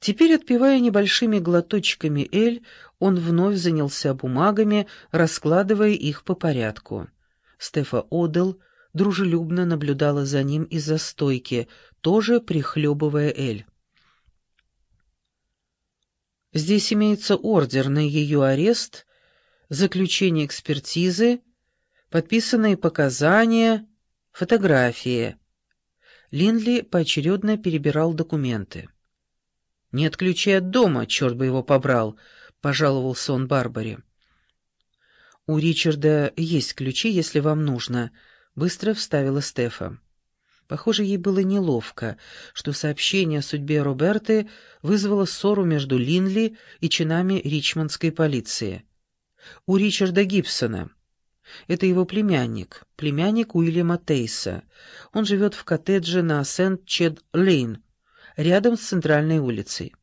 Теперь, отпивая небольшими глоточками эль, он вновь занялся бумагами, раскладывая их по порядку. Стефа Одел дружелюбно наблюдала за ним из-за стойки, тоже прихлебывая эль. Здесь имеется ордер на ее арест, заключение экспертизы, подписанные показания, фотографии. Линли поочередно перебирал документы. «Нет ключей от дома, черт бы его побрал», — пожаловался он Барбаре. «У Ричарда есть ключи, если вам нужно», — быстро вставила Стефа. Похоже, ей было неловко, что сообщение о судьбе Роберты вызвало ссору между Линли и чинами ричмондской полиции. У Ричарда Гибсона. Это его племянник, племянник Уильяма Тейса. Он живет в коттедже на Сент-Чед-Лейн, рядом с центральной улицей.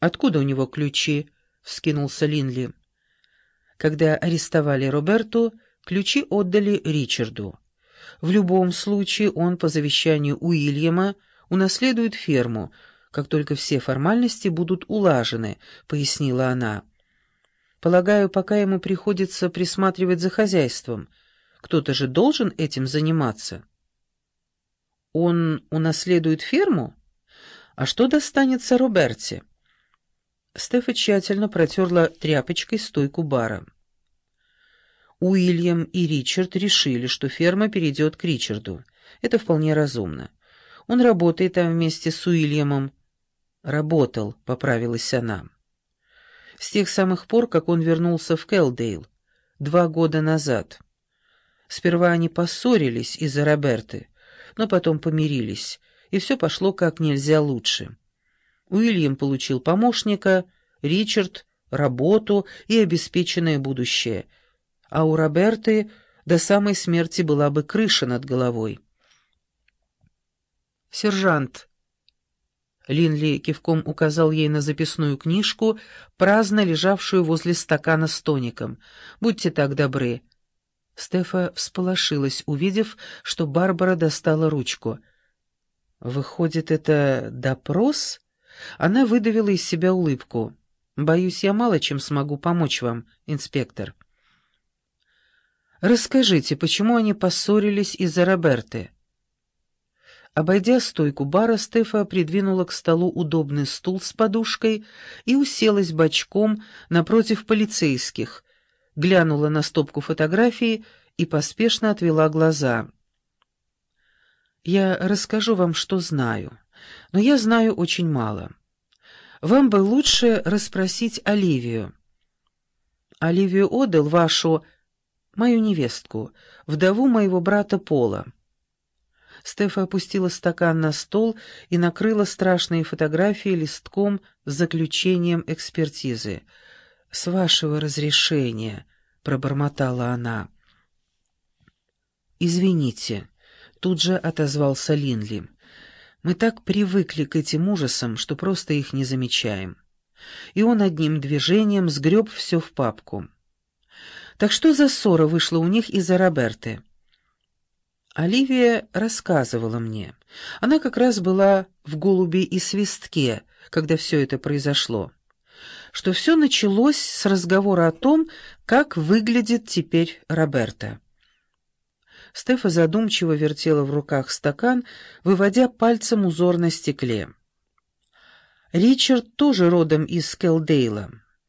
«Откуда у него ключи?» — вскинулся Линли. Когда арестовали Роберту, ключи отдали Ричарду. В любом случае он по завещанию Уильяма унаследует ферму, как только все формальности будут улажены, пояснила она. Полагаю, пока ему приходится присматривать за хозяйством, кто-то же должен этим заниматься. Он унаследует ферму? А что достанется Роберте? Стефа тщательно протерла тряпочкой стойку бара. Уильям и Ричард решили, что ферма перейдет к Ричарду. Это вполне разумно. Он работает там вместе с Уильямом. Работал, поправилась она. С тех самых пор, как он вернулся в Келдейл, два года назад. Сперва они поссорились из-за Роберты, но потом помирились, и все пошло как нельзя лучше. Уильям получил помощника, Ричард — работу и обеспеченное будущее — а у Роберты до самой смерти была бы крыша над головой. «Сержант», — Линли кивком указал ей на записную книжку, праздно лежавшую возле стакана с тоником. «Будьте так добры». Стефа всполошилась, увидев, что Барбара достала ручку. «Выходит, это допрос?» Она выдавила из себя улыбку. «Боюсь, я мало чем смогу помочь вам, инспектор». Расскажите, почему они поссорились из-за Роберты?» Обойдя стойку бара, Стефа придвинула к столу удобный стул с подушкой и уселась бочком напротив полицейских, глянула на стопку фотографий и поспешно отвела глаза. «Я расскажу вам, что знаю, но я знаю очень мало. Вам бы лучше расспросить Оливию. Оливию Одел, вашу мою невестку, вдову моего брата Пола». Стефа опустила стакан на стол и накрыла страшные фотографии листком с заключением экспертизы. «С вашего разрешения», — пробормотала она. «Извините», — тут же отозвался Линли. «Мы так привыкли к этим ужасам, что просто их не замечаем». И он одним движением сгреб все в папку. Так что за ссора вышла у них из-за Роберты? Оливия рассказывала мне. Она как раз была в «Голубе и свистке», когда все это произошло. Что все началось с разговора о том, как выглядит теперь Роберта. Стефа задумчиво вертела в руках стакан, выводя пальцем узор на стекле. Ричард тоже родом из Келдейла.